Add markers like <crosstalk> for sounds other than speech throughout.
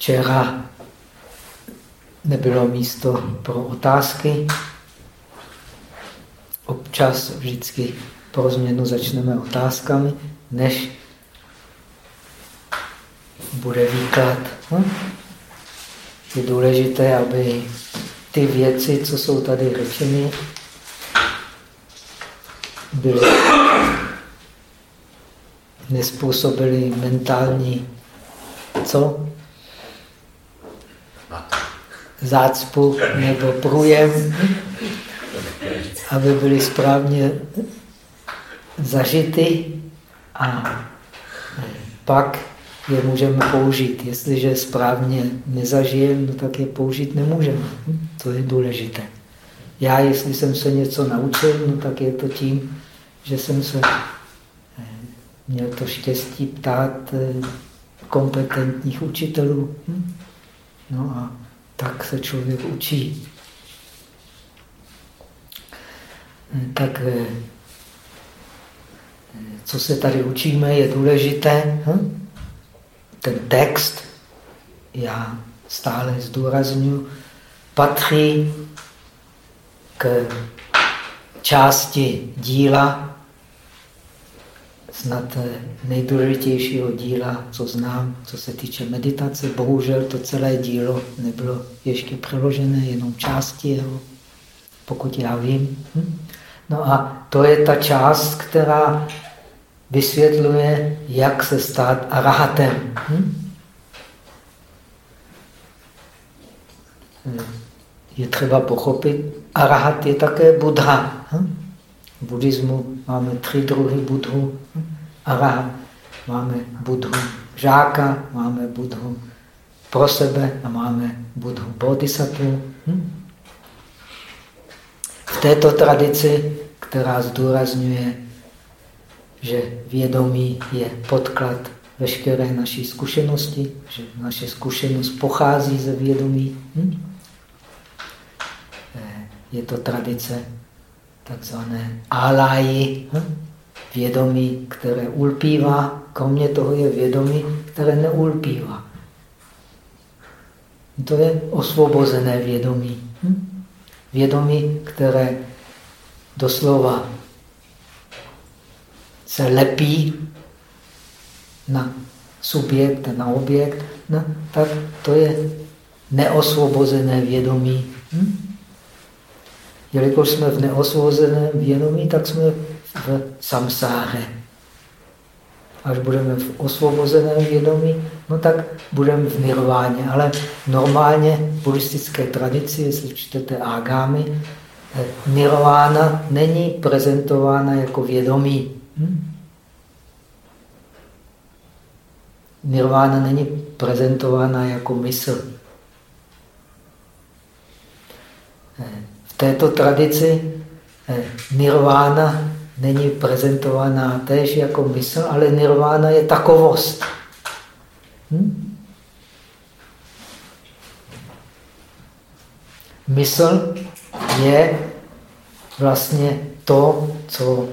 Včera nebylo místo pro otázky. Občas vždycky pro změnu začneme otázkami, než bude výklad. Hm? Je důležité, aby ty věci, co jsou tady řečeny, byly nespůsobily mentální co? Zácpu nebo průjem, aby byly správně zažity a pak je můžeme použít. Jestliže správně nezažijeme, no tak je použít nemůžeme. To je důležité. Já, jestli jsem se něco naučil, no tak je to tím, že jsem se eh, měl to štěstí ptát eh, kompetentních učitelů. No a tak se člověk učí. Tak eh, co se tady učíme, je důležité. Hm? Ten text, já stále zdůraznuju, patří k části díla snad nejdůležitějšího díla, co znám, co se týče meditace. Bohužel to celé dílo nebylo ještě přeložené, jenom části jeho, pokud já vím. Hm? No a to je ta část, která vysvětluje, jak se stát arahatem. Hm? Je třeba pochopit, arahat je také Buddha. Hm? V buddhismu máme tři druhy budhu. Arahat. Máme budhu žáka, máme budhu pro sebe a máme budhu bodhisattva. Hm? V této tradici, která zdůrazňuje, že vědomí je podklad veškeré naší zkušenosti, že naše zkušenost pochází ze vědomí. Hm? Eh, je to tradice takzvané áláji, hm? Vědomí, které ulpívá, kromě toho je vědomí, které neulpívá. To je osvobozené vědomí. Hm? Vědomí, které doslova se lepí na subjekt na objekt, no, tak to je neosvobozené vědomí. Hm? Jelikož jsme v neosvozeném vědomí, tak jsme v samsáře. Až budeme v osvobozeném vědomí, no tak budeme v nirváně. Ale normálně v buddhistické tradici, jestli čtete ágámy, eh, nirvána není prezentována jako vědomí. Hm? Nirvána není prezentována jako mysl. Eh, této tradici eh, nirvána není prezentována též jako mysl, ale nirvána je takovost. Hm? Mysl je vlastně to, co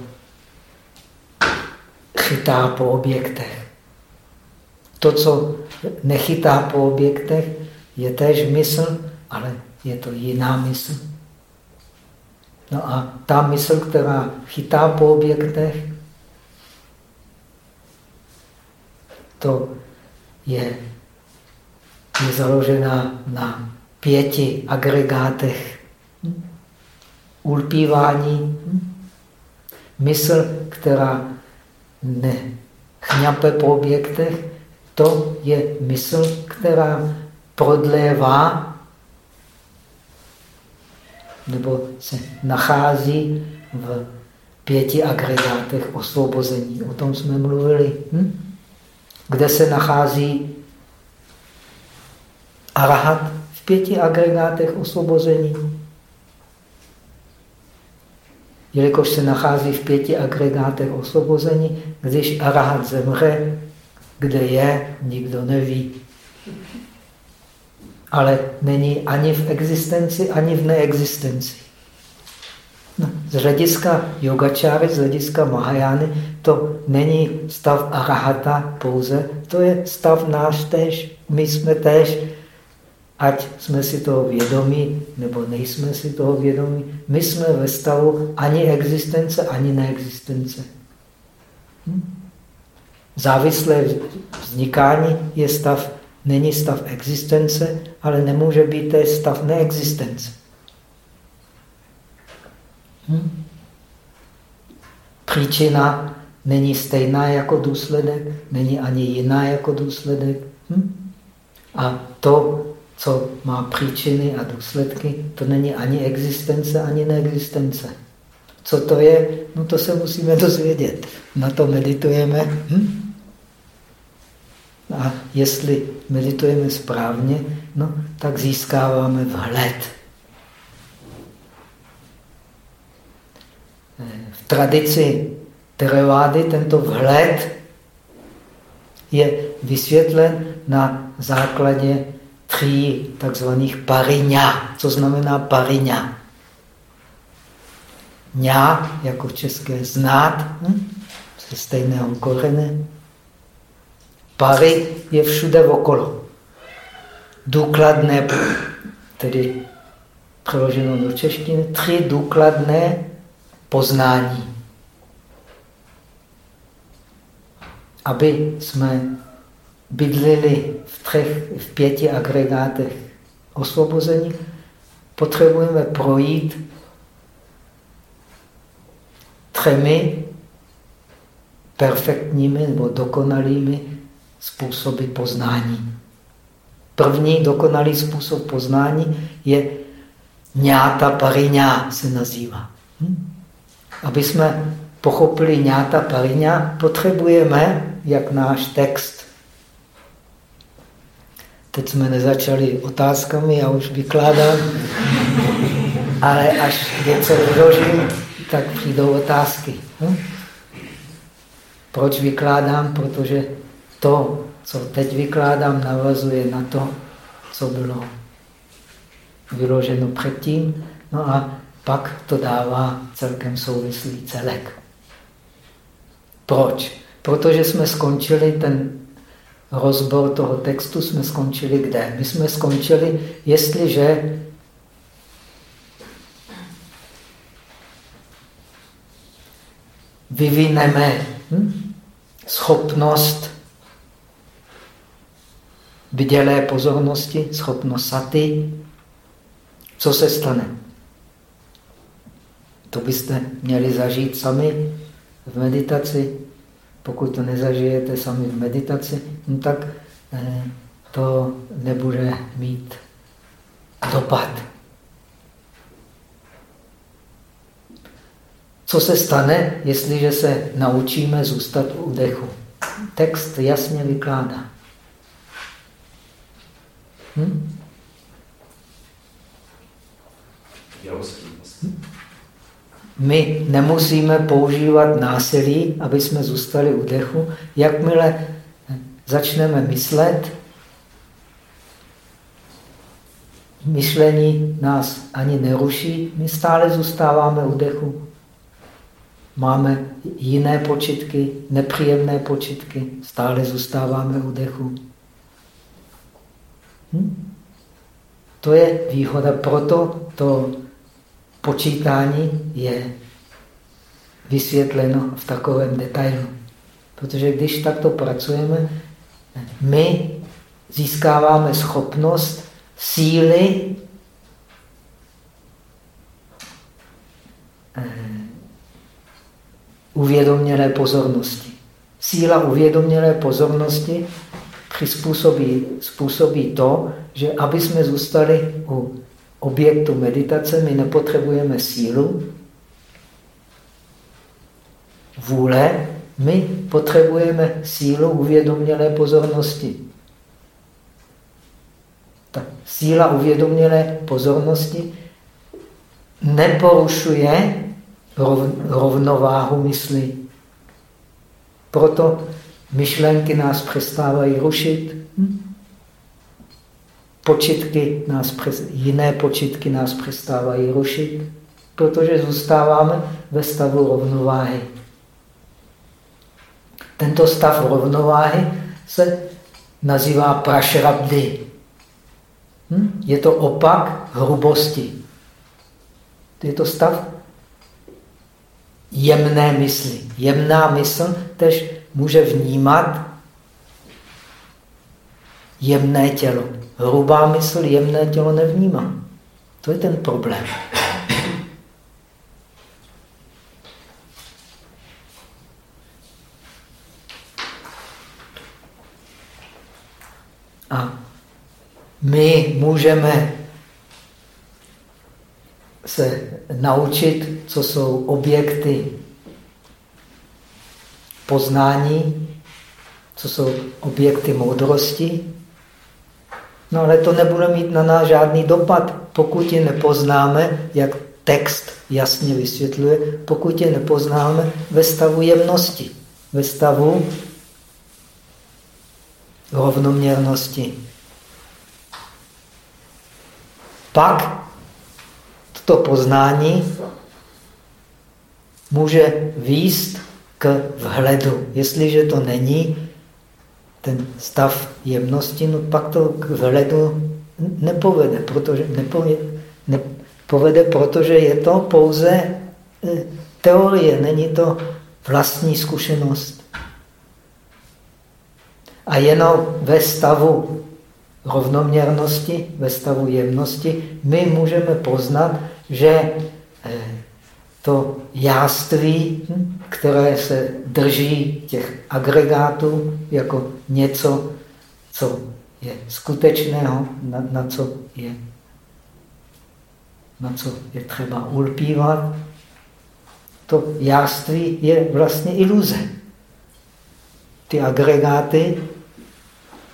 chytá po objektech. To, co nechytá po objektech, je též mysl, ale je to jiná mysl. No a ta mysl, která chytá po objektech, to je, je založená na pěti agregátech ulpívání. Mysl, která nechňape po objektech, to je mysl, která prodlévá nebo se nachází v pěti agregátech osvobození. O tom jsme mluvili. Hm? Kde se nachází arahat? V pěti agregátech osvobození. Jelikož se nachází v pěti agregátech osvobození, když arahat zemře, kde je, nikdo neví ale není ani v existenci, ani v neexistenci. No, z hlediska yogačáry, z hlediska Mahajány, to není stav arahata pouze, to je stav náš tež. my jsme též, ať jsme si toho vědomí, nebo nejsme si toho vědomí, my jsme ve stavu ani existence, ani neexistence. Hm? Závislé vznikání je stav, není stav existence, ale nemůže být to stav neexistence. Hm? Příčina není stejná jako důsledek, není ani jiná jako důsledek. Hm? A to, co má příčiny a důsledky, to není ani existence, ani neexistence. Co to je? No to se musíme dozvědět. Na to meditujeme. Hm? A jestli meditujeme správně, no, tak získáváme vhled. V tradici Terevády tento vhled je vysvětlen na základě tří takzvaných pariňa. Co znamená pariňa? Ňa, jako české znát, hm? ze stejného korene. Pary je všude okolo. Důkladné, tedy přeloženo do češtiny, tři důkladné poznání. Aby jsme bydlili v, třech, v pěti agregátech osvobození, potřebujeme projít třemi perfektními nebo dokonalými způsoby poznání. První dokonalý způsob poznání je ňáta pariňá se nazývá. Hm? Aby jsme pochopili ňáta pariňá, potřebujeme, jak náš text. Teď jsme nezačali otázkami, já už vykládám, ale až něco vyložím, tak přijdou otázky. Hm? Proč vykládám? Protože to, co teď vykládám, navazuje na to, co bylo vyloženo předtím. No a pak to dává celkem souvislý celek. Proč? Protože jsme skončili ten rozbor toho textu, jsme skončili kde? My jsme skončili, jestliže vyvineme hm, schopnost vydělé pozornosti, schopnost saty, co se stane? To byste měli zažít sami v meditaci. Pokud to nezažijete sami v meditaci, no tak eh, to nebude mít dopad. Co se stane, jestliže se naučíme zůstat u dechu? Text jasně vykládá. Hm? My nemusíme používat násilí, aby jsme zůstali u dechu. Jakmile začneme myslet, myšlení nás ani neruší, my stále zůstáváme u dechu. Máme jiné počitky, nepříjemné počitky, stále zůstáváme u dechu. Hm? To je výhoda, proto to počítání je vysvětleno v takovém detailu. Protože když takto pracujeme, my získáváme schopnost síly eh, uvědomělé pozornosti. Síla uvědomělé pozornosti přizpůsobí, způsobí to, že aby jsme zůstali u objektu meditace, my nepotřebujeme sílu, vůle, my potřebujeme sílu uvědomělé pozornosti. Ta síla uvědomělé pozornosti neporušuje rovnováhu mysli. Proto myšlenky nás přestávají rušit. Hm? Počitky nás jiné počitky nás přestávají rušit, protože zůstáváme ve stavu rovnováhy. Tento stav rovnováhy se nazývá prašrabdy. Hm? Je to opak hrubosti. Je to stav jemné mysli. Jemná mysl tež může vnímat jemné tělo. Hrubá mysl jemné tělo nevnímá. To je ten problém. A my můžeme se naučit, co jsou objekty poznání, co jsou objekty moudrosti, no ale to nebude mít na nás žádný dopad, pokud je nepoznáme, jak text jasně vysvětluje, pokud je nepoznáme ve stavu jemnosti, ve stavu rovnoměrnosti. Pak to poznání může výst k vhledu. Jestliže to není ten stav jemnosti, no pak to k vhledu nepovede, protože, nepovede, nepovede, protože je to pouze eh, teorie, není to vlastní zkušenost. A jenom ve stavu rovnoměrnosti, ve stavu jemnosti, my můžeme poznat, že eh, to jáství, hm, které se drží těch agregátů jako něco, co je skutečného, na, na, co, je, na co je třeba ulpívat, to jáství je vlastně iluze. Ty agregáty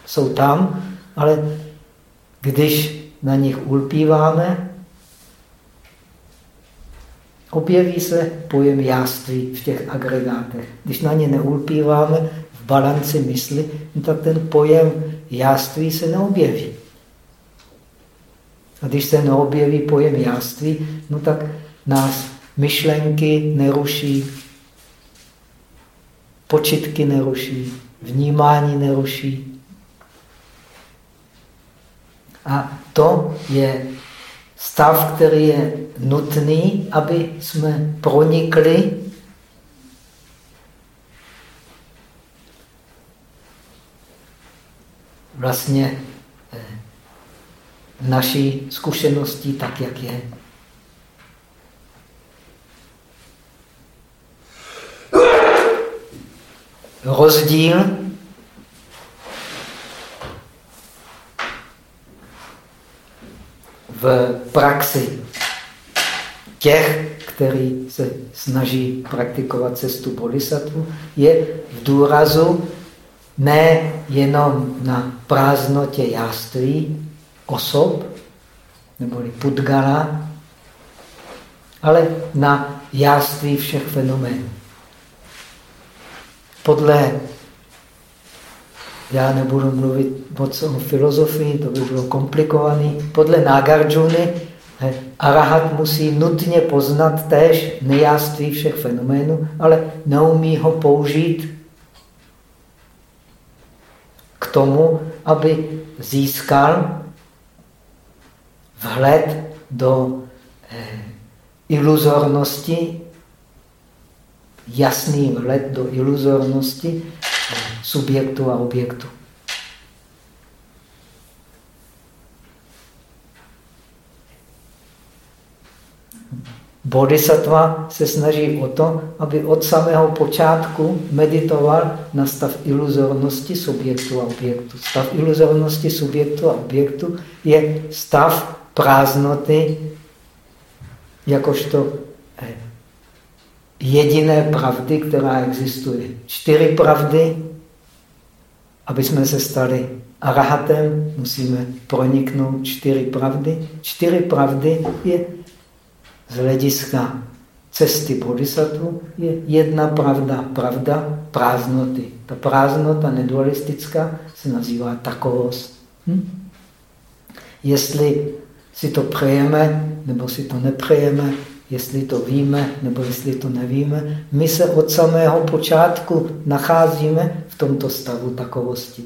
jsou tam, ale když na nich ulpíváme, objeví se pojem jáství v těch agregátech. Když na ně neulpíváme v balanci mysli, no tak ten pojem jáství se neobjeví. A když se neobjeví pojem jáství, no tak nás myšlenky neruší, počitky neruší, vnímání neruší. A to je stav, který je nutný, aby jsme pronikli vlastně eh, naší zkušeností tak, jak je. Rozdíl v praxi těch, kteří se snaží praktikovat cestu bodhisattva, je v důrazu ne jenom na prázdnotě jáství osob, neboli pudgala, ale na jáství všech fenoménů. Podle já nebudu mluvit moc o filozofii, to by bylo komplikované. Podle Nagarjuny eh, arahat musí nutně poznat též nejáství všech fenoménů, ale neumí ho použít k tomu, aby získal vhled do eh, iluzornosti, jasný vhled do iluzornosti subjektu a objektu. Bodhisattva se snaží o to, aby od samého počátku meditoval na stav iluzornosti subjektu a objektu. Stav iluzornosti subjektu a objektu je stav prázdnoty jakožto eh, jediné pravdy, která existuje. Čtyři pravdy, aby jsme se stali arahatem, musíme proniknout čtyři pravdy. Čtyři pravdy je z hlediska cesty bodhisattva je jedna pravda, pravda prázdnoty. Ta prázdnota nedualistická se nazývá takovost. Hm? Jestli si to přejeme, nebo si to nepřejeme, jestli to víme nebo jestli to nevíme. My se od samého počátku nacházíme v tomto stavu takovosti.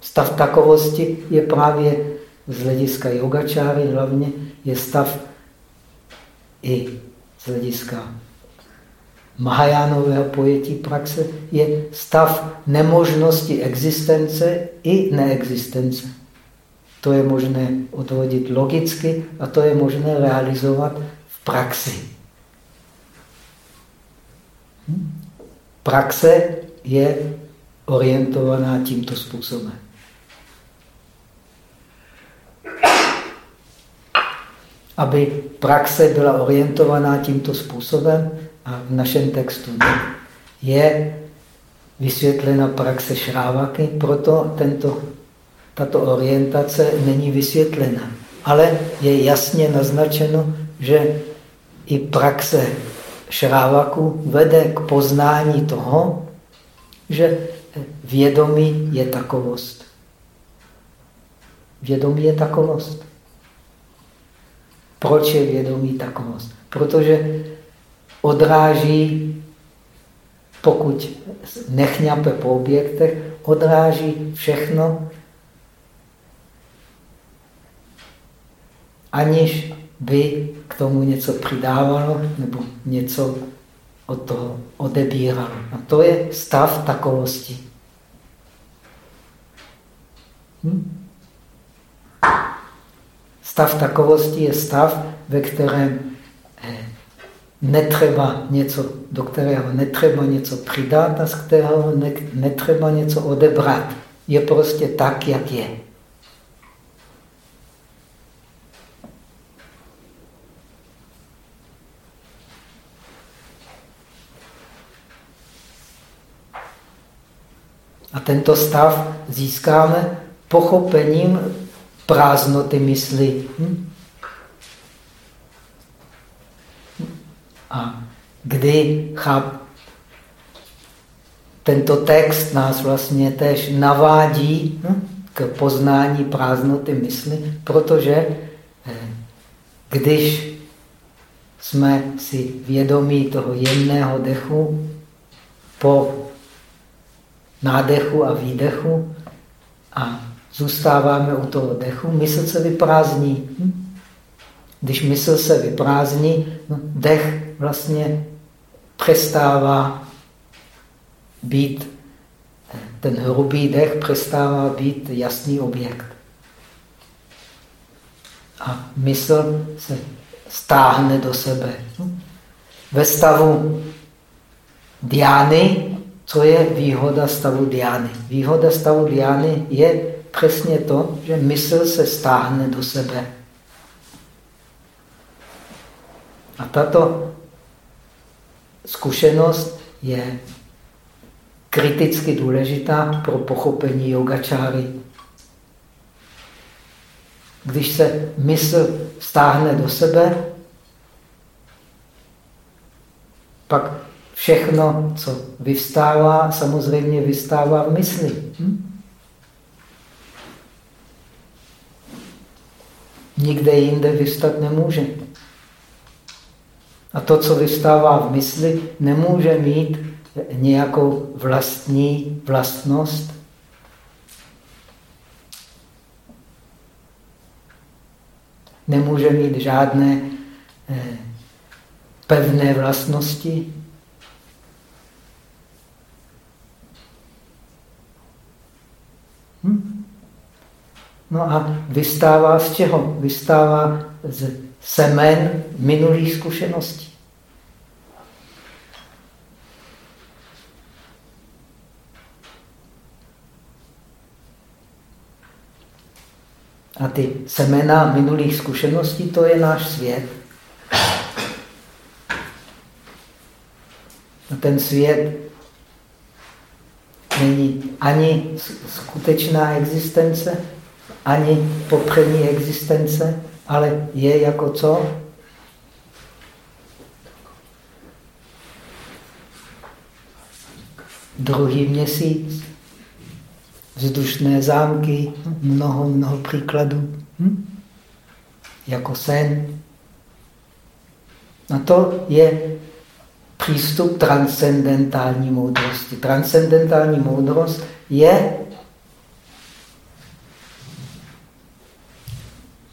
Stav takovosti je právě z hlediska yogačáry hlavně, je stav i z hlediska Mahajánového pojetí praxe, je stav nemožnosti existence i neexistence. To je možné odvodit logicky a to je možné realizovat v praxi. Praxe je orientovaná tímto způsobem. Aby praxe byla orientovaná tímto způsobem, a v našem textu je vysvětlena praxe šrávaky, proto tento, tato orientace není vysvětlena. Ale je jasně naznačeno, že i praxe šrávaku vede k poznání toho, že vědomí je takovost. Vědomí je takovost. Proč je vědomí takovost? Protože odráží, pokud nechňape po objektech, odráží všechno, aniž by k tomu něco přidávalo nebo něco od toho odebíralo. A to je stav takovosti. Hm? Stav takovosti je stav, ve kterém eh, netřeba něco, do kterého netřeba něco přidat a z kterého netřeba něco odebrat. Je prostě tak, jak je. A tento stav získáme pochopením prázdnoty mysli. Hm? A kdy cháp, tento text nás vlastně tež navádí hm, k poznání prázdnoty mysli, protože eh, když jsme si vědomí toho jemného dechu po nádechu a výdechu a zůstáváme u toho dechu, mysl se vyprázdní. Hm? Když mysl se vyprázdní, no, dech vlastně přestává být, ten hrubý dech přestává být jasný objekt. A mysl se stáhne do sebe. Ve stavu diány, co je výhoda stavu diány? Výhoda stavu diány je přesně to, že mysl se stáhne do sebe. A tato zkušenost je kriticky důležitá pro pochopení yogačáry. Když se mysl stáhne do sebe, pak všechno, co vyvstává, samozřejmě vystává v mysli. Hm? Nikde jinde vystat nemůže. A to, co vystává v mysli, nemůže mít nějakou vlastní vlastnost. Nemůže mít žádné eh, pevné vlastnosti. Hm? No a vystává z čeho? Vystává z semen minulých zkušeností. A ty semena minulých zkušeností, to je náš svět. A ten svět není ani skutečná existence, ani popřední existence, ale je jako co? Druhý měsíc, vzdušné zámky, mnoho, mnoho příkladů. Hm? Jako sen. A to je přístup transcendentální moudrosti. Transcendentální moudrost je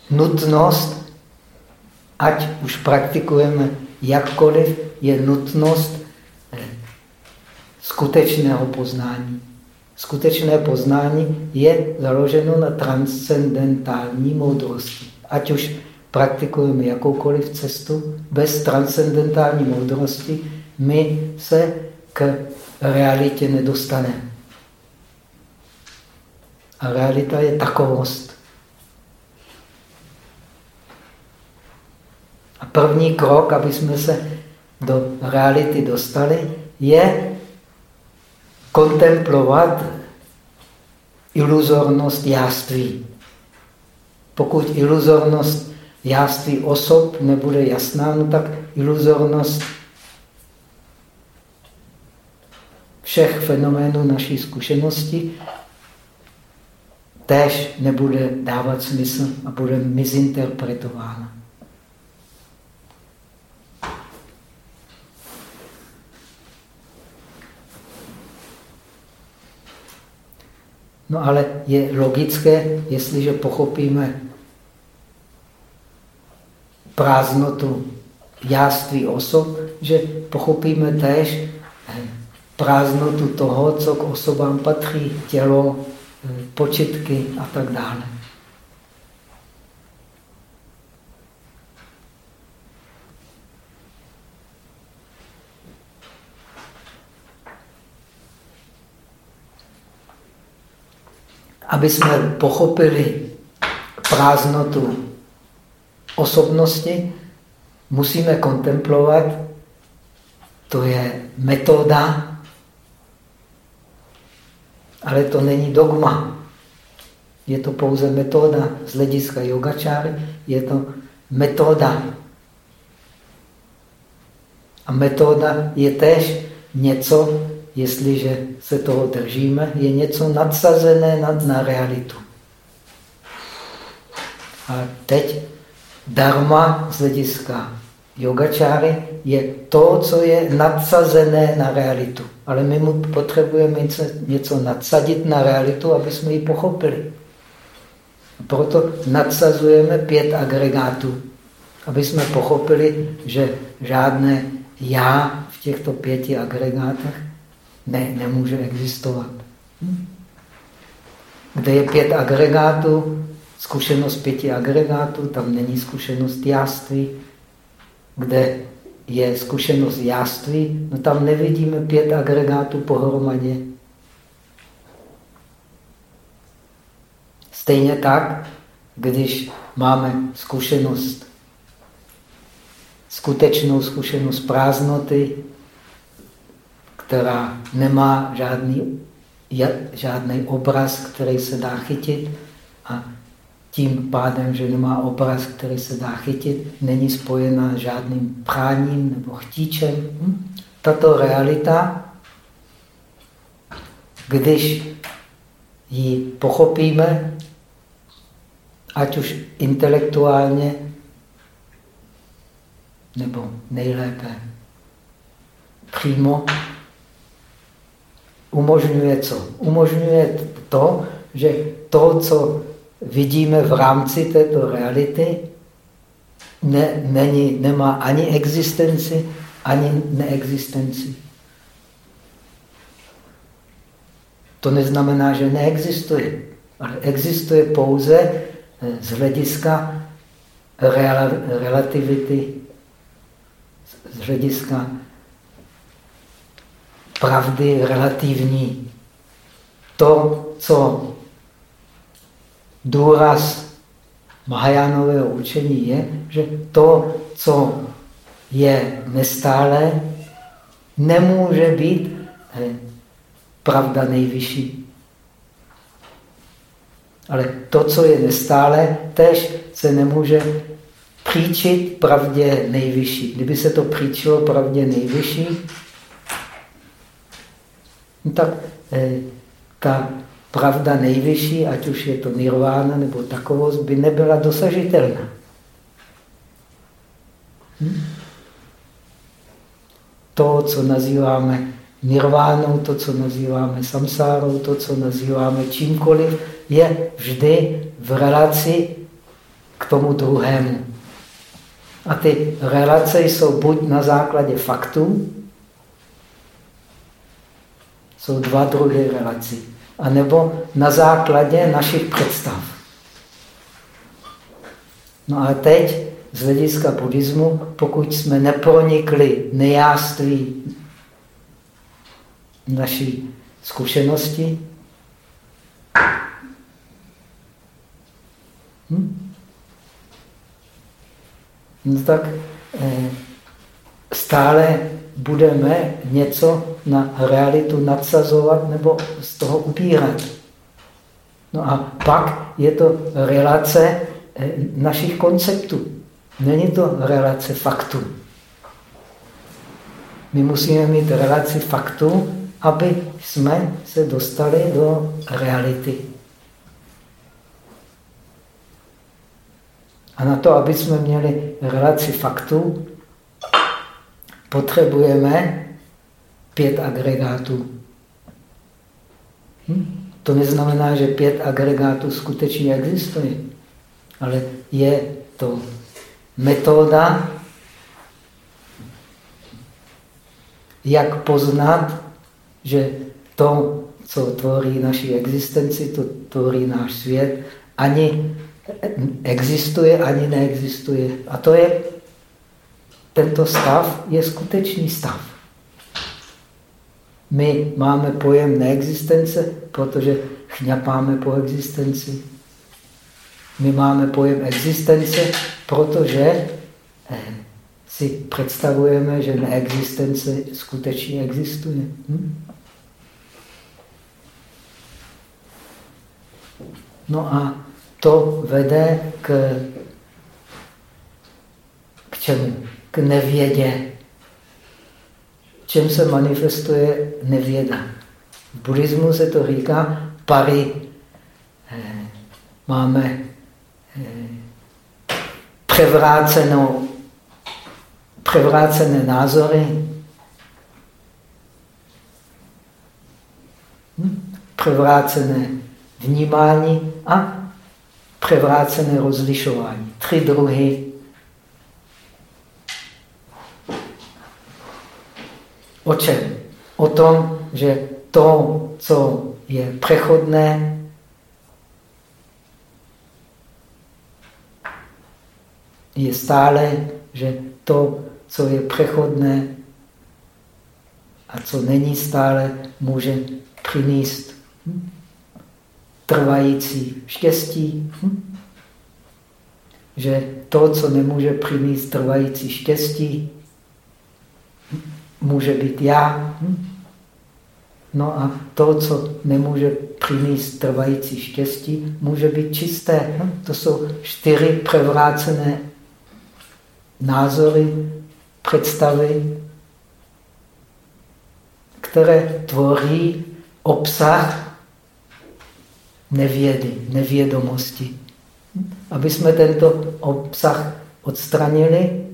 nutnost, ať už praktikujeme jakkoliv, je nutnost eh, skutečného poznání. Skutečné poznání je založeno na transcendentální moudrosti. Ať už praktikujeme jakoukoliv cestu, bez transcendentální moudrosti my se k realitě nedostaneme. A realita je takovost. A první krok, aby jsme se do reality dostali, je kontemplovat iluzornost jáství. Pokud iluzornost jáství osob nebude jasná, no tak iluzornost všech fenoménů naší zkušenosti též nebude dávat smysl a bude mizinterpretována. No ale je logické, jestliže pochopíme prázdnotu jáství osob, že pochopíme též prázdnotu toho, co k osobám patří, tělo, počitky a tak dále. Aby jsme pochopili prázdnotu osobnosti, musíme kontemplovat, to je metoda ale to není dogma. Je to pouze metoda z hlediska yogačáry, je to metoda. A metoda je tež něco, jestliže se toho držíme, je něco nadsazené nad, na realitu. A teď dharma z hlediska yogačáry je to, co je nadsazené na realitu. Ale my mu potřebujeme něco, něco nadsadit na realitu, aby jsme ji pochopili. Proto nadsazujeme pět agregátů, aby jsme pochopili, že žádné já v těchto pěti agregátech ne, nemůže existovat. Kde je pět agregátů, zkušenost pěti agregátů, tam není zkušenost jáství, kde je zkušenost jáství, no tam nevidíme pět agregátů pohromadě. Stejně tak, když máme zkušenost, skutečnou zkušenost prázdnoty, která nemá žádný, žádný obraz, který se dá chytit a tím pádem, že nemá obraz, který se dá chytit, není spojena žádným práním nebo chtíčem. Hm? Tato realita, když ji pochopíme, ať už intelektuálně, nebo nejlépe přímo, umožňuje co? Umožňuje to, že to, co vidíme v rámci této reality, ne, není, nemá ani existenci, ani neexistenci. To neznamená, že neexistuje, ale existuje pouze eh, z hlediska relativity, z hlediska pravdy relativní. To, co důraz Mahajánového učení je, že to, co je nestále, nemůže být eh, pravda nejvyšší. Ale to, co je nestále, tež se nemůže příčit pravdě nejvyšší. Kdyby se to příčilo pravdě nejvyšší, no tak eh, ta pravda nejvyšší, ať už je to nirvána nebo takovost, by nebyla dosažitelná. Hm? To, co nazýváme nirvánou, to, co nazýváme samsárou, to, co nazýváme čímkoliv, je vždy v relaci k k tomu druhému. A ty relace jsou buď na základě faktů, jsou dva druhy relací, anebo na základě našich představ. No a teď z hlediska buddhismu, pokud jsme nepronikli nejáství naší zkušenosti, hm? no tak eh, stále budeme něco na realitu nadsazovat nebo z toho upírat. No a pak je to relace eh, našich konceptů. Není to relace faktů. My musíme mít relaci faktů, aby jsme se dostali do reality. A na to, aby jsme měli relaci faktů, potřebujeme pět agregátů. Hm? To neznamená, že pět agregátů skutečně existuje, ale je to metoda, jak poznat, že to, co tvoří naši existenci, to tvoří náš svět, ani existuje, ani neexistuje. A to je, tento stav je skutečný stav. My máme pojem neexistence, protože chňapáme po existenci. My máme pojem existence, protože eh, si představujeme, že neexistence skutečně existuje. Hm? No a to vede k, k čemu? K nevědě. Čem se manifestuje nevěda? V buddhismu se to říká pary. Eh, máme převrácenou, převrácené názory, hm? převrácené vnímání a převrácené rozlišování. Tři druhy. O čem? O tom, že to, co je přechodné, je stále, že to, co je přechodné a co není stále, může přinést trvající štěstí. Že to, co nemůže přinést trvající štěstí, může být já. No a to, co nemůže přinést trvající štěstí, může být čisté. To jsou čtyři převrácené názory, představy, které tvoří obsah nevědy, nevědomosti. Aby jsme tento obsah odstranili,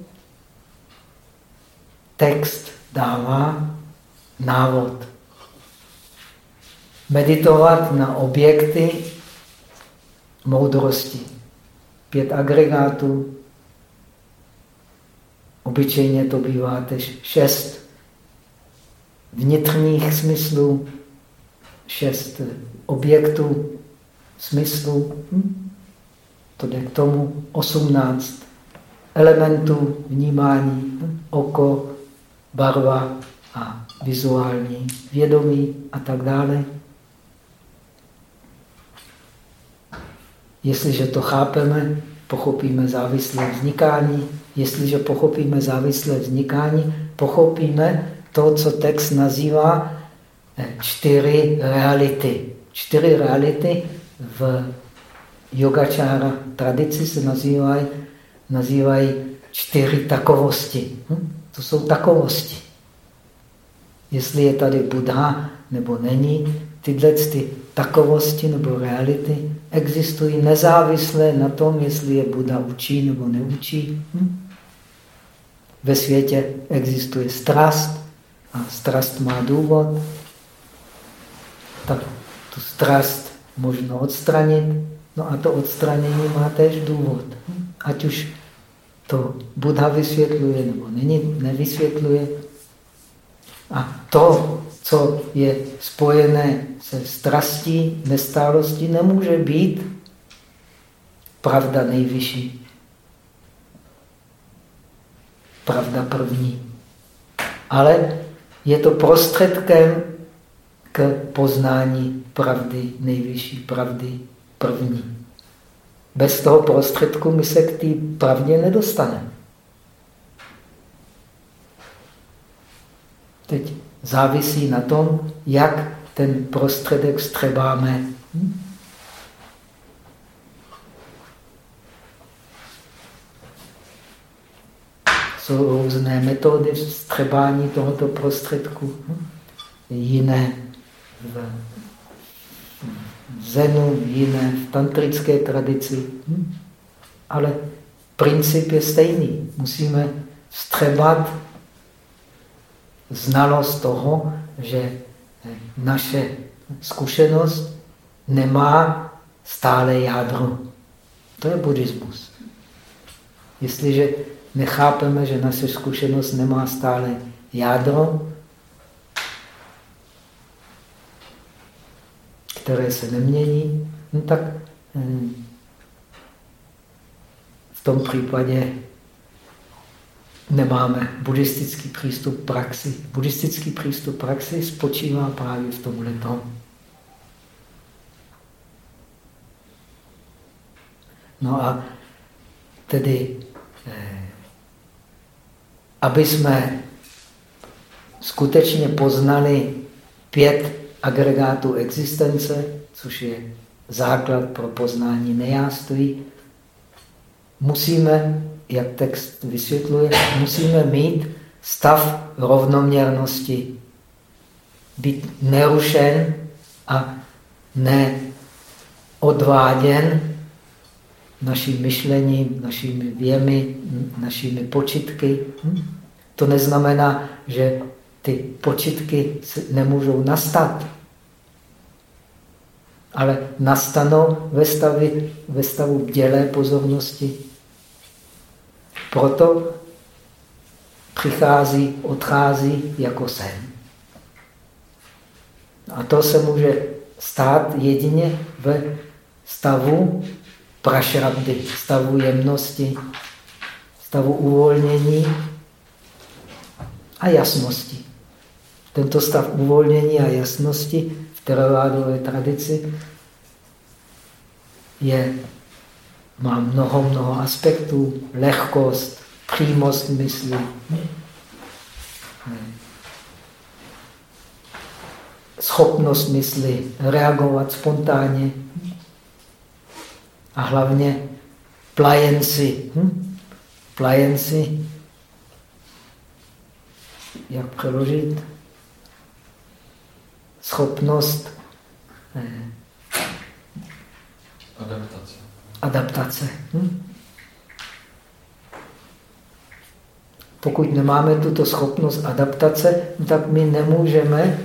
text dává návod. Meditovat na objekty moudrosti. Pět agregátů, Obyčejně to bývá tež šest vnitřních smyslů, šest objektů smyslů. Hm? To jde k tomu osmnáct elementů vnímání, hm? oko, barva a vizuální vědomí a tak dále. Jestliže to chápeme, pochopíme závislé vznikání. Jestliže pochopíme závislé vznikání, pochopíme to, co text nazývá eh, čtyři reality. Čtyři reality v yogačára tradici se nazývají, nazývají čtyři takovosti. Hm? To jsou takovosti. Jestli je tady Buddha nebo není, tyhle ty takovosti nebo reality existují nezávisle na tom, jestli je Buddha učí nebo neučí. Hm? Ve světě existuje strast a strast má důvod. Tak tu strast možno odstranit, no a to odstranění má též důvod. Hm? Ať už to Buddha vysvětluje nebo není, nevysvětluje. A to, co je spojené se strastí, nestálostí, nemůže být pravda nejvyšší. Pravda první. Ale je to prostředkem k poznání pravdy nejvyšší, pravdy první. Bez toho prostředku my se k té pravdě nedostaneme. Teď závisí na tom, jak ten prostředek střebáme. Hm? Jsou různé metody střebání tohoto prostředku. Hm? Jiné zenu, jiné v tantrické tradici. Hm? Ale princip je stejný. Musíme střebat znalost toho, že naše zkušenost nemá stále jádro. To je buddhismus. Jestliže nechápeme, že naše zkušenost nemá stále jádro, které se nemění, no tak hm, v tom případě nemáme buddhistický přístup praxi. Buddhistický přístup praxi spočívá právě v tomhle tom. No a tedy, eh, aby jsme skutečně poznali pět agregátů existence, což je základ pro poznání nejáství, musíme, jak text vysvětluje, musíme mít stav rovnoměrnosti. Být nerušen a neodváděn naším myšlením, našimi věmi, našimi počitky. Hm? To neznamená, že ty počitky nemůžou nastat. Ale nastanou ve, stavi, ve stavu dělé pozornosti. Proto přichází, odchází jako sen. A to se může stát jedině ve stavu prašrabdy, stavu jemnosti, stavu uvolnění a jasnosti. Tento stav uvolnění a jasnosti v teravádové tradici je, má mnoho, mnoho aspektů. Lehkost, přímost mysli, schopnost mysli reagovat spontánně a hlavně plajenci. Hm? Plajenci, jak přeložit? Schopnost adaptace. adaptace. Hm? Pokud nemáme tuto schopnost adaptace, tak my nemůžeme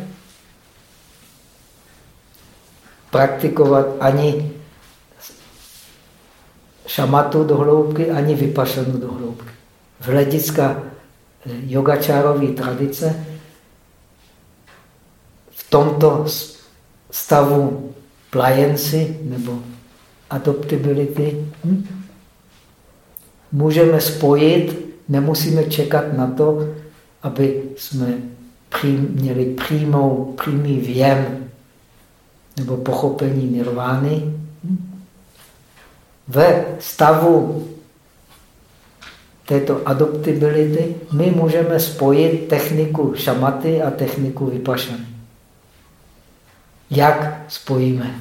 praktikovat ani šamatu do hloubky, ani vypašanu do hloubky. V hlediska yogačárové tradice tomto stavu pliancy nebo adoptability hm? můžeme spojit, nemusíme čekat na to, aby jsme měli přímou, přímý věm nebo pochopení nirvány. Hm? Ve stavu této adoptability my můžeme spojit techniku šamaty a techniku vypašany. Jak spojíme?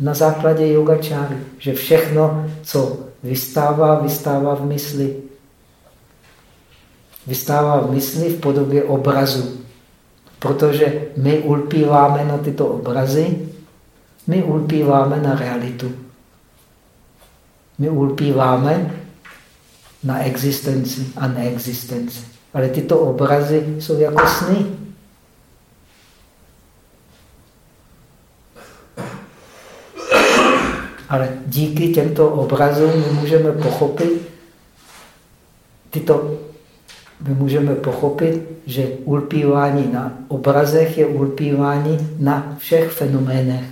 Na základě yogačáry, že všechno, co vystává, vystává v mysli. Vystává v mysli v podobě obrazu. Protože my ulpíváme na tyto obrazy, my ulpíváme na realitu. My ulpíváme na existenci a neexistenci. Ale tyto obrazy jsou jako sny. Ale díky těmto obrazům my můžeme pochopit tyto my můžeme pochopit, že ulpívání na obrazech je ulpívání na všech fenoménech.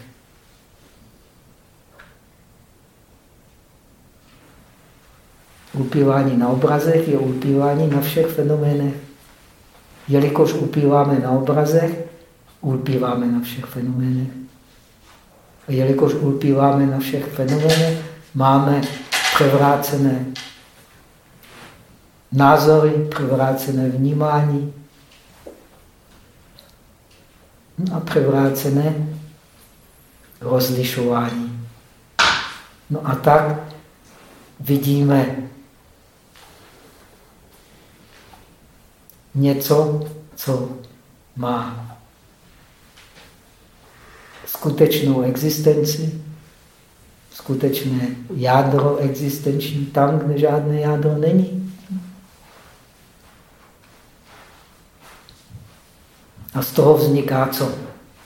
Ulpívání na obrazech je ulpívání na všech fenoménech. Jelikož ulpíváme na obrazech, ulpíváme na všech fenoménech. A jelikož ulpíváme na všech fenoménech, máme převrácené názory, převrácené vnímání a převrácené rozlišování. No a tak vidíme něco, co má skutečnou existenci, skutečné jádro existenční tam, kde žádné jádro není. A z toho vzniká co?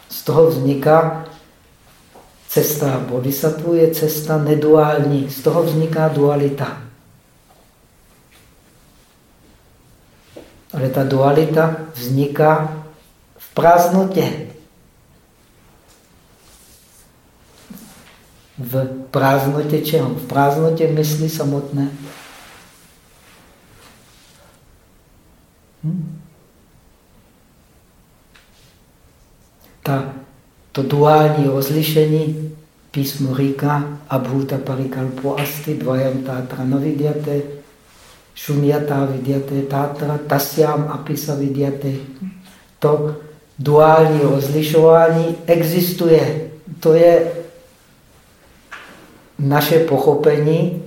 Z toho vzniká cesta bodhisattva je cesta neduální. Z toho vzniká dualita. Ale ta dualita vzniká v prázdnotě. V prázdnotě čeho? V prázdnotě mysli samotné. Hm? Ta, to duální rozlišení písmo říká abhuta parikalpo asti dvajam tátra navidyate šunyata vidyate tátra tasyam apisa vidyate. To duální rozlišování existuje. To je naše pochopení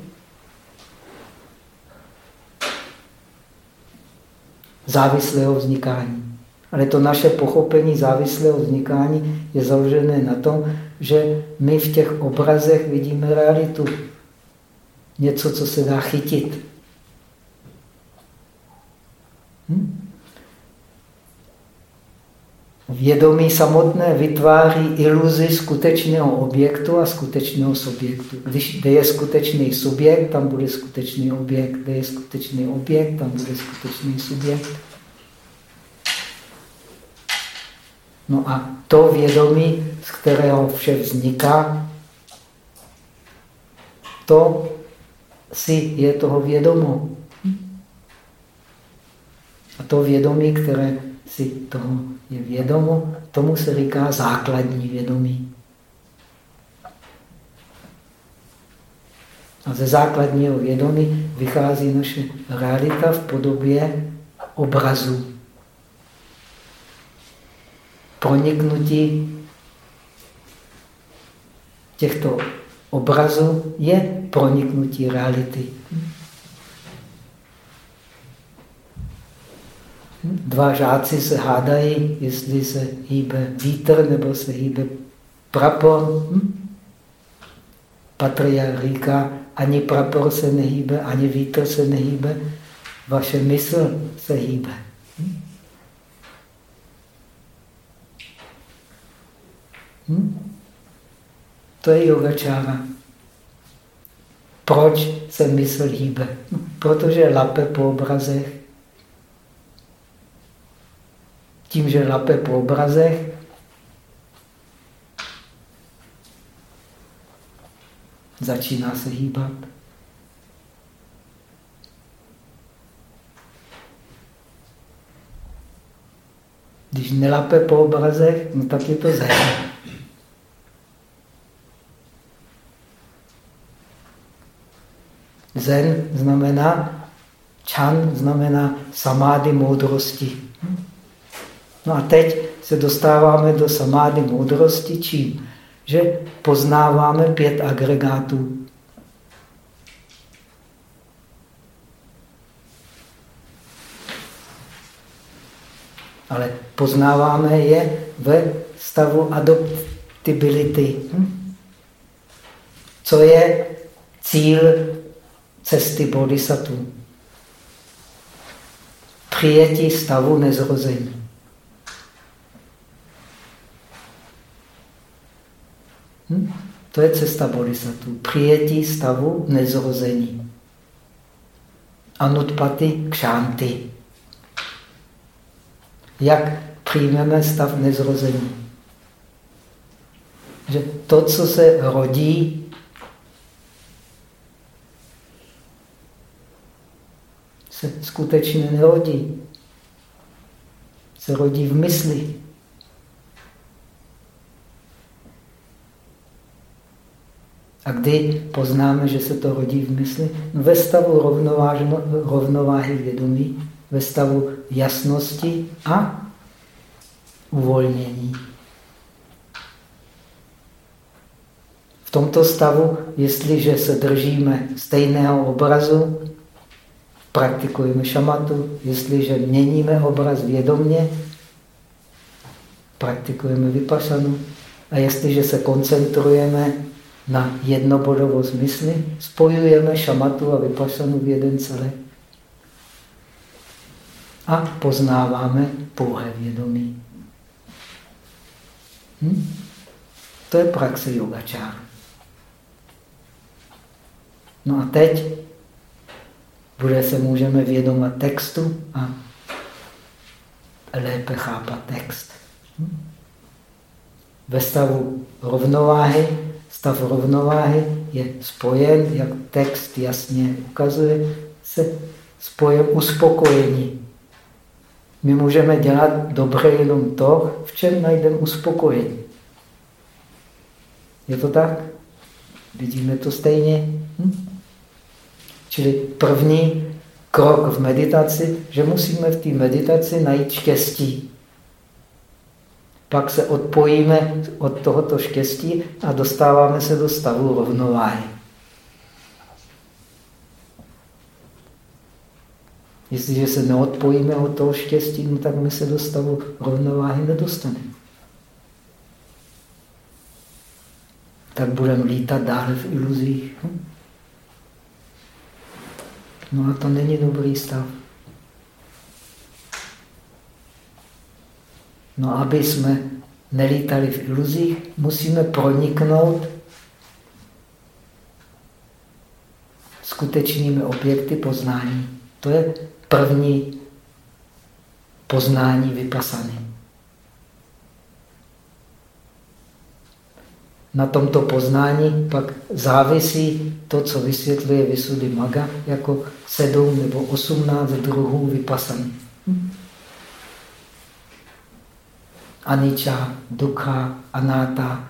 závislého vznikání. Ale to naše pochopení závislého vznikání je založené na tom, že my v těch obrazech vidíme realitu. Něco, co se dá chytit. Hm? Vědomí samotné vytváří iluzi skutečného objektu a skutečného subjektu. Když kde je skutečný subjekt, tam bude skutečný objekt. Kde je skutečný objekt, tam bude skutečný subjekt. No a to vědomí, z kterého vše vzniká, to si je toho vědomo. A to vědomí, které si toho je vědomo, tomu se říká základní vědomí. A ze základního vědomí vychází naše realita v podobě obrazu. Proniknutí těchto obrazů je proniknutí reality. Dva žáci se hádají, jestli se hýbe vítr nebo se hýbe prapor. Hm? Patria říká, ani prapor se nehýbe, ani vítr se nehýbe, vaše mysl se hýbe. Hm? Hm? To je yogačára. Proč se mysl hýbe? Protože lape po obrazech tím, že lape po obrazech, začíná se hýbat. Když nelape po obrazech, no tak je to zen. Zen znamená, čan znamená samády moudrosti. No a teď se dostáváme do samády moudrosti čím? Že poznáváme pět agregátů. Ale poznáváme je ve stavu adoptibility. Hm? Co je cíl cesty bodhisattva? Přijetí stavu nezrození. To je cesta bodhisattva. Přijetí stavu nezrození. Anutpati kšanty. Jak přijmeme stav nezrození? Že to, co se rodí, se skutečně nerodí. Se rodí v mysli. A kdy poznáme, že se to rodí v mysli? No ve stavu rovnováhy vědomí, ve stavu jasnosti a uvolnění. V tomto stavu, jestliže se držíme stejného obrazu, praktikujeme šamatu, jestliže měníme obraz vědomně, praktikujeme vypasanu. A jestliže se koncentrujeme na jednobodovost mysli, spojujeme šamatu a vypasanu v jeden celek. A poznáváme pouhé vědomí. Hm? To je praxe yogačára. No a teď bude se můžeme vědomat textu a lépe chápat text. Hm? Ve stavu rovnováhy, stav rovnováhy je spojen, jak text jasně ukazuje, se spojen uspokojení. My můžeme dělat dobře jenom to, v čem najdeme uspokojení. Je to tak? Vidíme to stejně? Hm? Čili první krok v meditaci, že musíme v té meditaci najít štěstí. Pak se odpojíme od tohoto štěstí a dostáváme se do stavu rovnováhy. Jestliže se neodpojíme od toho štěstí, no tak my se do stavu rovnováhy nedostaneme. Tak budeme lítat dále v iluzích. No a to není dobrý stav. No aby jsme nelítali v iluzích, musíme proniknout skutečnými objekty poznání. To je první poznání vypasaný. Na tomto poznání pak závisí to, co vysvětluje Vysudy Maga jako sedm nebo osmnáct druhů vypasaný. Aniča, Dukha, Anáta.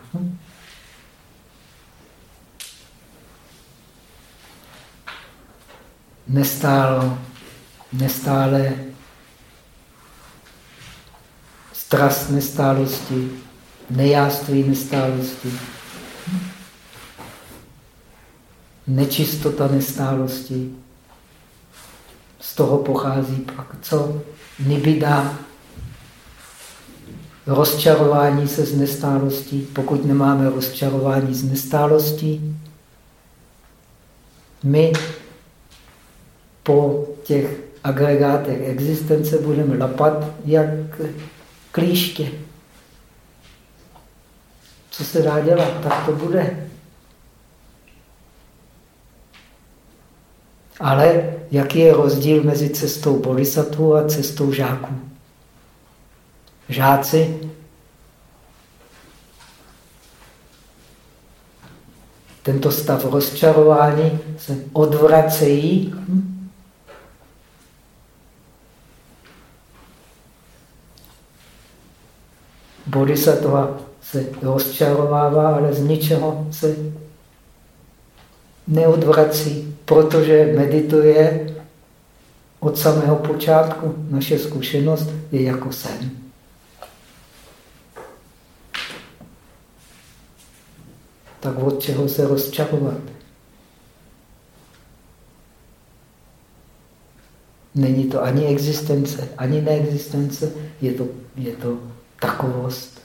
Nestálo, nestále strast nestálosti, nejáství nestálosti, nečistota nestálosti. Z toho pochází pak co? Nibida, rozčarování se z nestálostí. Pokud nemáme rozčarování z nestálostí, my po těch agregátech existence budeme lapat jak klíště. Co se dá dělat? Tak to bude. Ale jaký je rozdíl mezi cestou bodhisattva a cestou žáků? Žáci tento stav rozčarování se odvracejí Bodhisattva se rozčarovává, ale z ničeho se neodvrací, protože medituje od samého počátku. Naše zkušenost je jako sen. Tak od čeho se rozčarovat? Není to ani existence, ani neexistence, je to, je to takovost.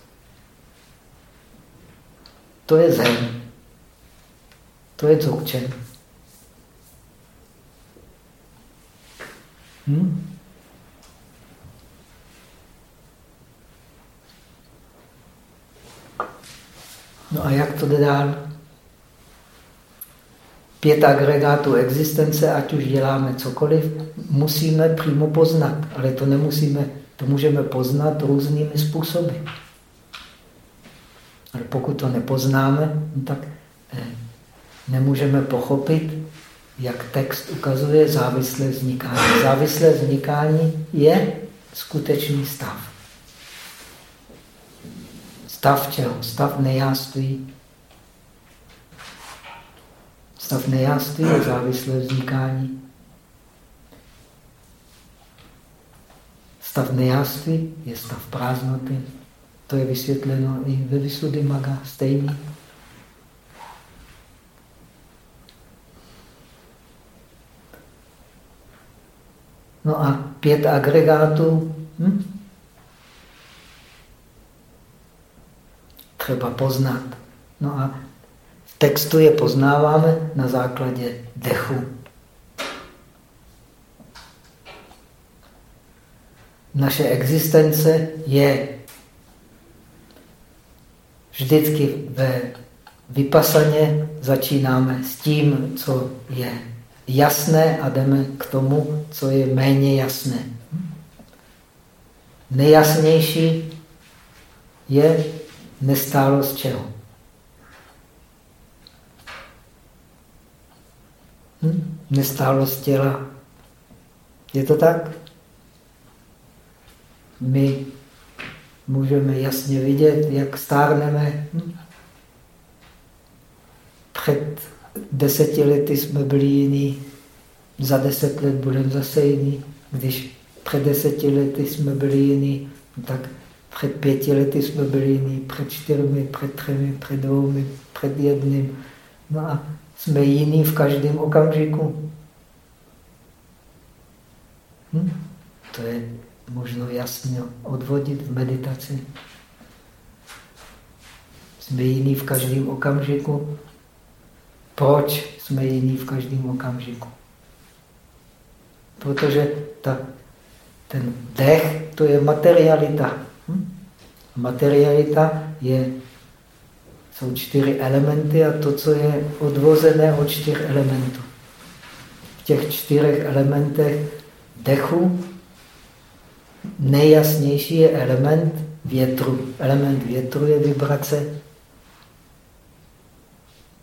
To je zen. To je dzogchen. Hm? No a jak to jde dál? pět agregátů existence, ať už děláme cokoliv, musíme přímo poznat, ale to nemusíme, to můžeme poznat různými způsoby. Ale pokud to nepoznáme, no tak eh, nemůžeme pochopit, jak text ukazuje závislé vznikání. Závislé vznikání je skutečný stav. Stav čeho? Stav nejáství. Stav nejáství je závislé vznikání. Stav nejáství je stav prázdnoty. To je vysvětleno i ve Vysudy Maga stejný. No a pět agregátů hm? Třeba poznat. No a v textu je poznáváme na základě dechu. Naše existence je vždycky ve vypasaně začínáme s tím, co je jasné a jdeme k tomu, co je méně jasné. Nejasnější je nestálost čeho? Hm? Nestálost těla. Je to tak? My můžeme jasně vidět, jak stárneme. Hm? Před deseti lety jsme byli jiní, za deset let budeme zase jiní. Když před deseti lety jsme byli jiní, tak před pěti lety jsme byli jiní, před čtyřmi, před třemi, před dvoumi, před jedním. No a jsme jiní v každém okamžiku. Hm? To je možno jasně odvodit v meditaci. Jsme jiní v každém okamžiku. Proč jsme jiní v každém okamžiku? Protože ta, ten dech, to je materialita. Materialita je, jsou čtyři elementy a to, co je odvozené od čtyř elementů. V těch čtyřech elementech dechu nejjasnější je element větru. Element větru je vibrace.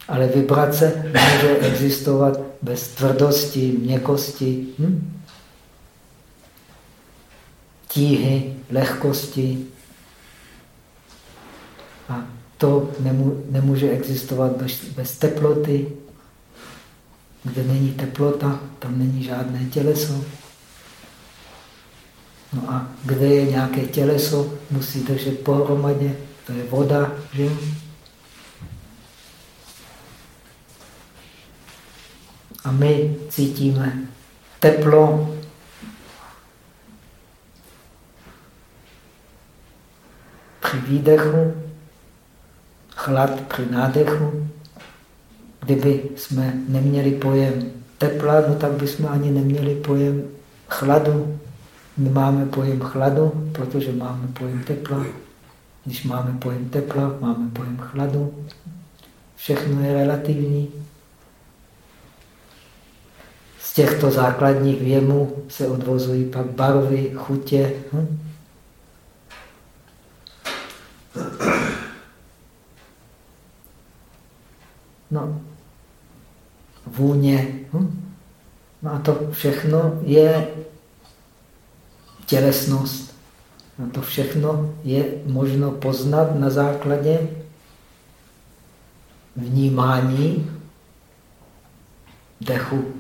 Ale vibrace může existovat bez tvrdosti, měkkosti. Hm? tíhy, lehkosti. A to nemůže existovat bez, bez teploty. Kde není teplota, tam není žádné těleso. No a kde je nějaké těleso, musí držet pohromadě, to je voda, že? A my cítíme teplo, při výdechu, chlad při nádechu. Kdyby jsme neměli pojem tepla, no tak bychom ani neměli pojem chladu. My máme pojem chladu, protože máme pojem tepla. Když máme pojem tepla, máme pojem chladu. Všechno je relativní. Z těchto základních věmů se odvozují pak barvy, chutě. Hm? No, vůně. Hm? No a to všechno je tělesnost. A to všechno je možno poznat na základě vnímání dechu.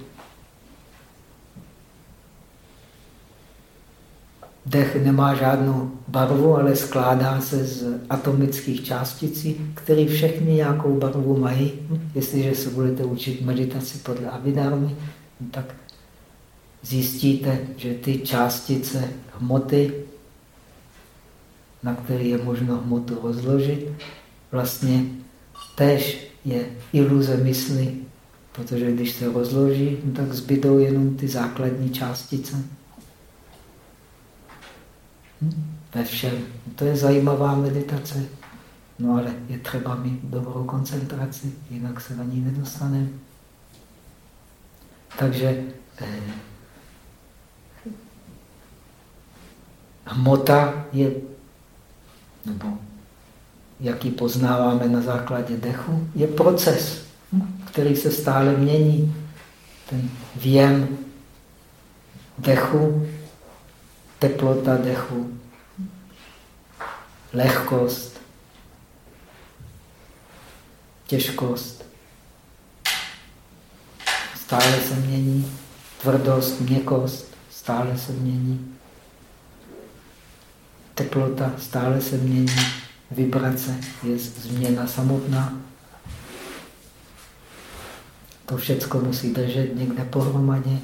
Dech nemá žádnou barvu, ale skládá se z atomických částicí, které všechny nějakou barvu mají. Jestliže se budete učit meditaci podle Avidarmy, tak zjistíte, že ty částice hmoty, na které je možno hmotu rozložit, vlastně tež je iluze mysli, protože když se rozloží, tak zbydou jenom ty základní částice. Ve všem. To je zajímavá meditace. No ale je třeba mít dobrou koncentraci, jinak se na ní nedostaneme. Takže eh, hmota je, nebo jak ji poznáváme na základě dechu, je proces, který se stále mění. Ten věm dechu, teplota dechu, lehkost, těžkost. Stále se mění. Tvrdost, měkost stále se mění. Teplota stále se mění. Vibrace je změna samotná. To všechno musí držet někde pohromadě.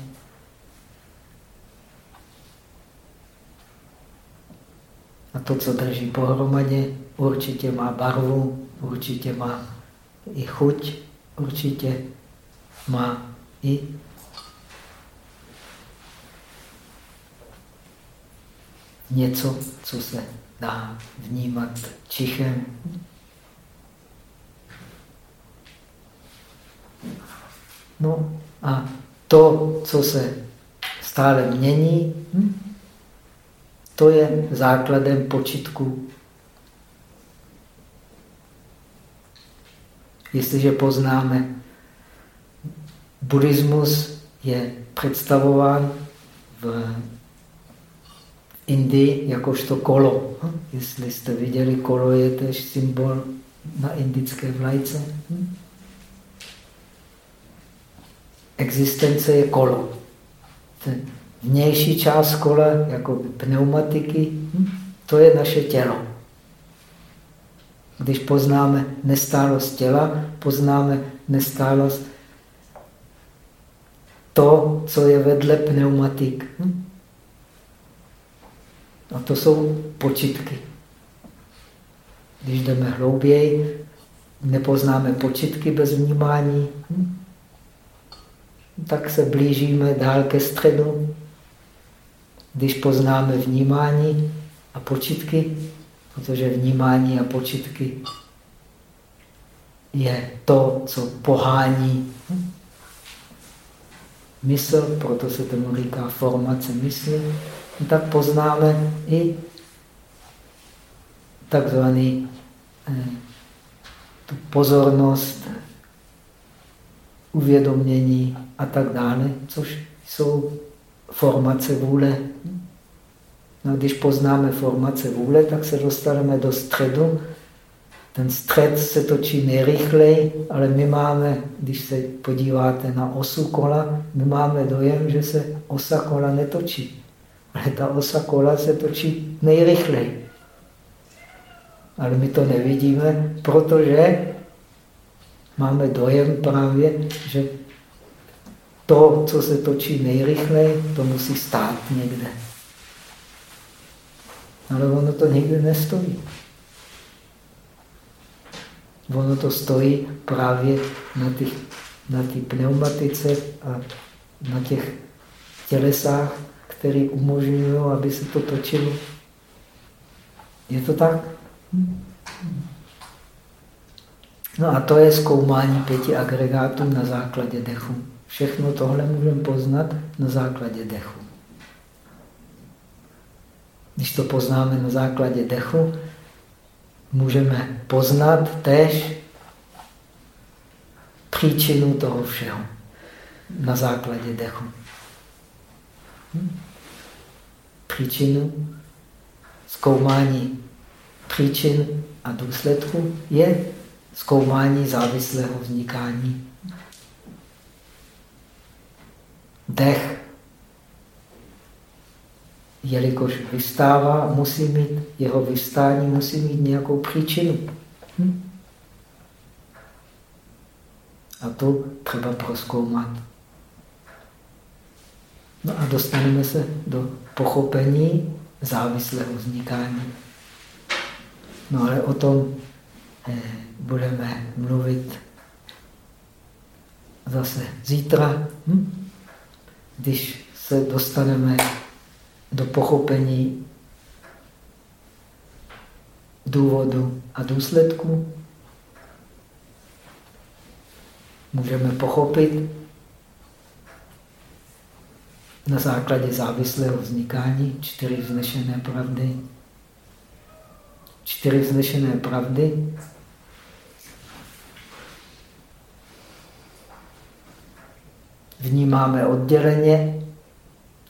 A to, co drží pohromadě, určitě má barvu, určitě má i chuť, určitě má i něco, co se dá vnímat čichem. No a to, co se stále mění, hm, to je základem počitku. Jestliže poznáme, buddhismus je představován v Indii jakožto kolo. Jestli jste viděli, kolo je tež symbol na indické vlajce. Existence je kolo. Vnější část kola, jako pneumatiky, to je naše tělo. Když poznáme nestálost těla, poznáme nestálost to, co je vedle pneumatik. A to jsou počitky. Když jdeme hlouběji, nepoznáme počitky bez vnímání, tak se blížíme dál ke středu. Když poznáme vnímání a počitky, protože vnímání a počitky je to, co pohání mysl, proto se tomu říká formace mysli, tak poznáme i takzvaný eh, tu pozornost, uvědomění a tak dále, což jsou formace vůle. No, když poznáme formace vůle, tak se dostaneme do středu. Ten střed se točí nejrychleji, ale my máme, když se podíváte na osu kola, my máme dojem, že se osa kola netočí. Ale ta osa kola se točí nejrychleji. Ale my to nevidíme, protože máme dojem právě, že to, co se točí nejrychleji, to musí stát někde. Ale ono to nikdy nestojí. Ono to stojí právě na té na pneumatice a na těch tělesách, které umožňují, aby se to točilo. Je to tak? No a to je zkoumání pěti agregátů na základě dechu. Všechno tohle můžeme poznat na základě dechu. Když to poznáme na základě dechu, můžeme poznat též příčinu toho všeho na základě dechu. Hm? Příčinu, zkoumání příčin a důsledků je zkoumání závislého vznikání. Dech, jelikož vystává, musí mít, jeho vystání musí mít nějakou příčinu. Hm? A to třeba proskoumat. No a dostaneme se do pochopení závislého vznikání. No ale o tom eh, budeme mluvit zase zítra, hm? Když se dostaneme do pochopení důvodu a důsledku, můžeme pochopit, na základě závislého vznikání čtyři vznešené pravdy. Čtyři vznešené pravdy vnímáme odděleně,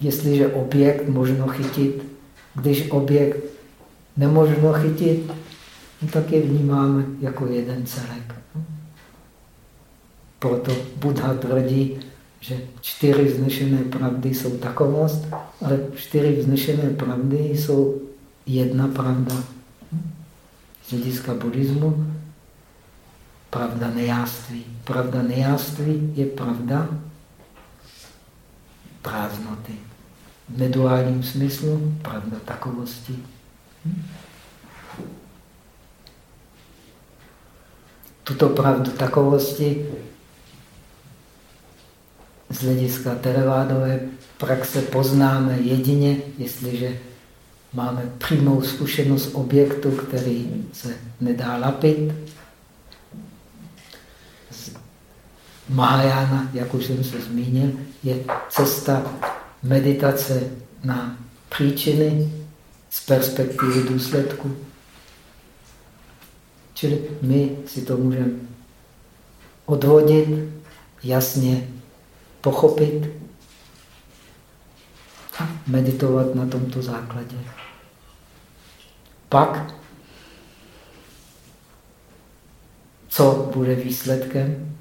jestliže objekt možno chytit. Když objekt nemožno chytit, no tak je vnímáme jako jeden celek. Proto Buddha tvrdí, že čtyři vznešené pravdy jsou takovost, ale čtyři vznešené pravdy jsou jedna pravda. Z hlediska buddhismu pravda nejáství. Pravda nejáství je pravda prázdnoty. V neduálním smyslu pravda takovosti. Tuto pravdu takovosti z hlediska teravádové praxe poznáme jedině, jestliže máme přímou zkušenost objektu, který se nedá lapit. Mahajana, jak už jsem se zmínil, je cesta meditace na příčiny z perspektivy důsledku. Čili my si to můžeme odvodit, jasně pochopit a meditovat na tomto základě. Pak, co bude výsledkem?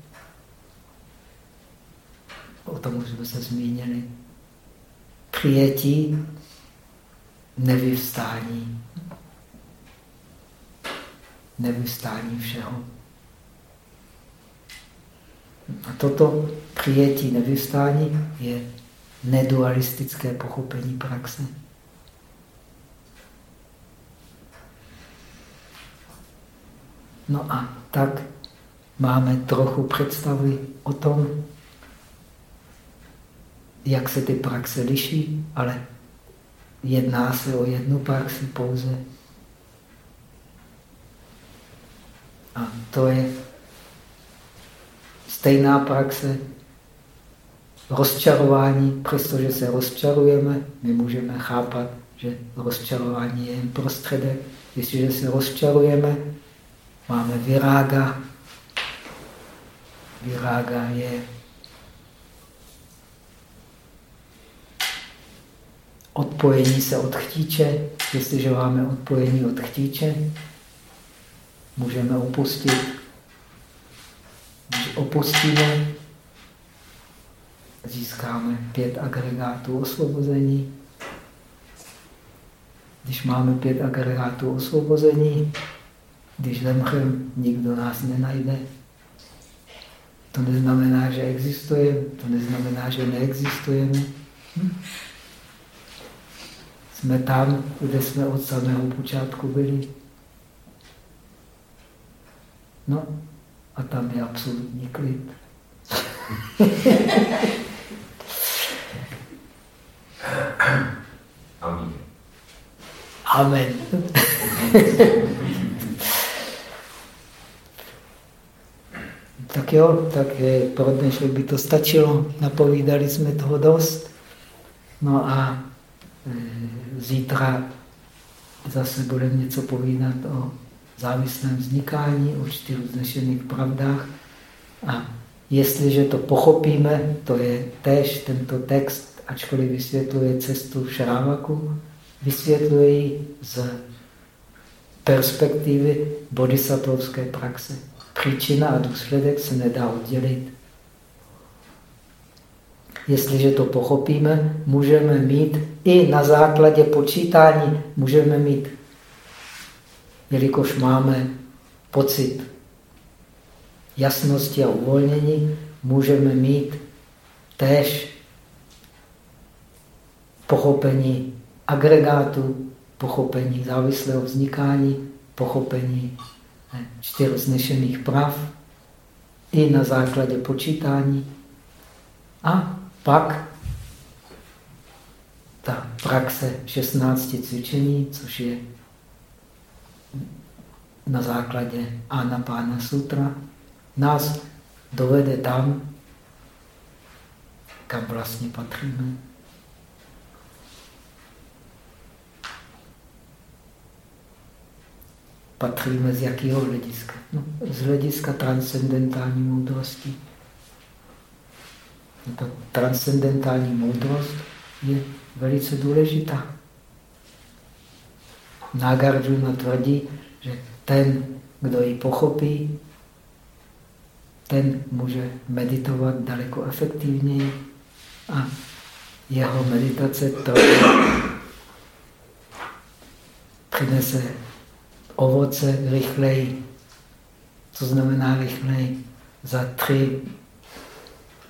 O tom už jsme se zmínili. Přijetí nevyvstání. Nevyvstání všeho. A toto přijetí nevystání je nedualistické pochopení praxe. No a tak máme trochu představy o tom, jak se ty praxe liší, ale jedná se o jednu praxi pouze. A to je stejná praxe rozčarování, přestože se rozčarujeme, my můžeme chápat, že rozčarování je jen prostředek. Jestliže se rozčarujeme, máme virága. Virága je odpojení se od chtíče. Jestliže máme odpojení od chtíče, můžeme opustit když opustíme, získáme pět agregátů osvobození. Když máme pět agregátů osvobození, když zemřeme, nikdo nás nenajde. To neznamená, že existujeme, to neznamená, že neexistujeme. Hm? Jsme tam, kde jsme od samého počátku byli. No, a tam je absolutní klid. <laughs> Amen. Amen. <laughs> tak jo, tak pro dnešek by to stačilo. Napovídali jsme toho dost. No a zítra zase budeme něco povídat o závislém vznikání, o čtyř vznešených pravdách. A jestliže to pochopíme, to je tež tento text, ačkoliv vysvětluje cestu v Šrávaku, vysvětluje ji z perspektivy bodhisattvovské praxe. Příčina a důsledek se nedá oddělit. Jestliže to pochopíme, můžeme mít i na základě počítání, můžeme mít jelikož máme pocit jasnosti a uvolnění, můžeme mít též pochopení agregátu, pochopení závislého vznikání, pochopení čtyř znešených prav i na základě počítání. A pak ta praxe 16 cvičení, což je na základě Anapána Sutra, nás dovede tam, kam vlastně patříme. Patříme z jakého hlediska? No, z hlediska transcendentální moudrosti. Ta transcendentální moudrost je velice důležitá. Nagarjuna tvrdí, že ten, kdo ji pochopí, ten může meditovat daleko efektivněji a jeho meditace to přinese ovoce rychleji. Co znamená rychleji? Za tři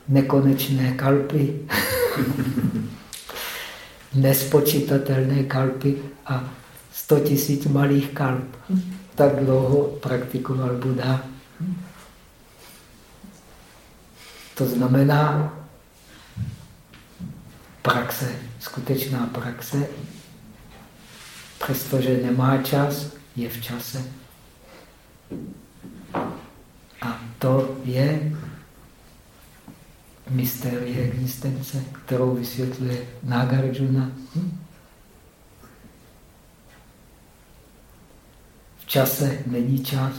nekonečné kalpy, <laughs> nespočítatelné kalpy a sto tisíc malých kalp. Tak dlouho praktikoval Buddha. To znamená, praxe, skutečná praxe, přestože nemá čas, je v čase. A to je mystérie existence, kterou vysvětluje Nagarjuna. Hm? V čase není čas.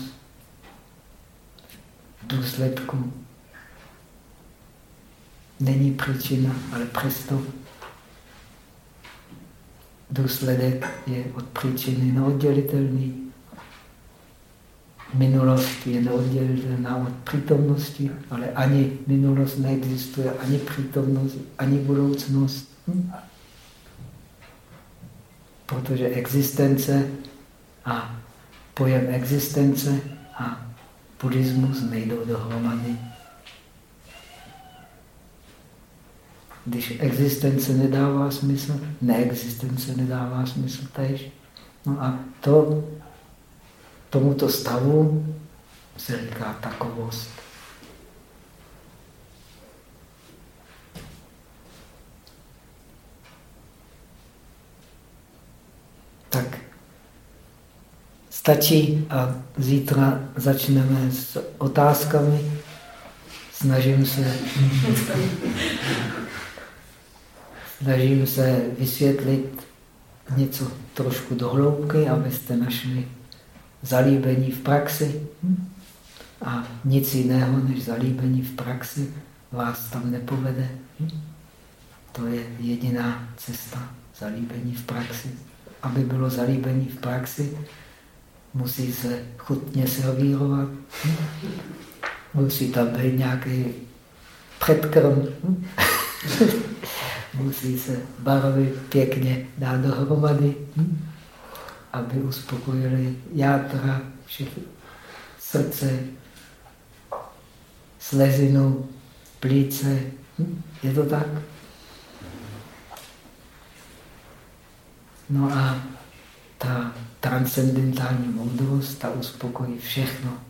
V důsledku není příčina, ale přesto důsledek je od příčiny neoddělitelný. Minulost je neoddělitelná od přítomnosti, ale ani minulost neexistuje, ani přítomnost, ani budoucnost. Hm? Protože existence a pojem existence a buddhismus nejdou dohromady. Když existence nedává smysl, neexistence nedává smysl tež. No a to, tomuto stavu se říká takovost. Tak stačí a zítra začneme s otázkami. Snažím se snažím se vysvětlit něco trošku dohloubky, abyste našli zalíbení v praxi. A nic jiného než zalíbení v praxi vás tam nepovede. To je jediná cesta zalíbení v praxi. Aby bylo zalíbení v praxi, musí se chutně servírovat. Musí tam být nějaký předkrm musí se barvy pěkně dát dohromady? Aby uspokojili játra, srdce, slezinu, plíce. Hm? Je to tak? No a ta transcendentální moudrost, ta uspokojí všechno.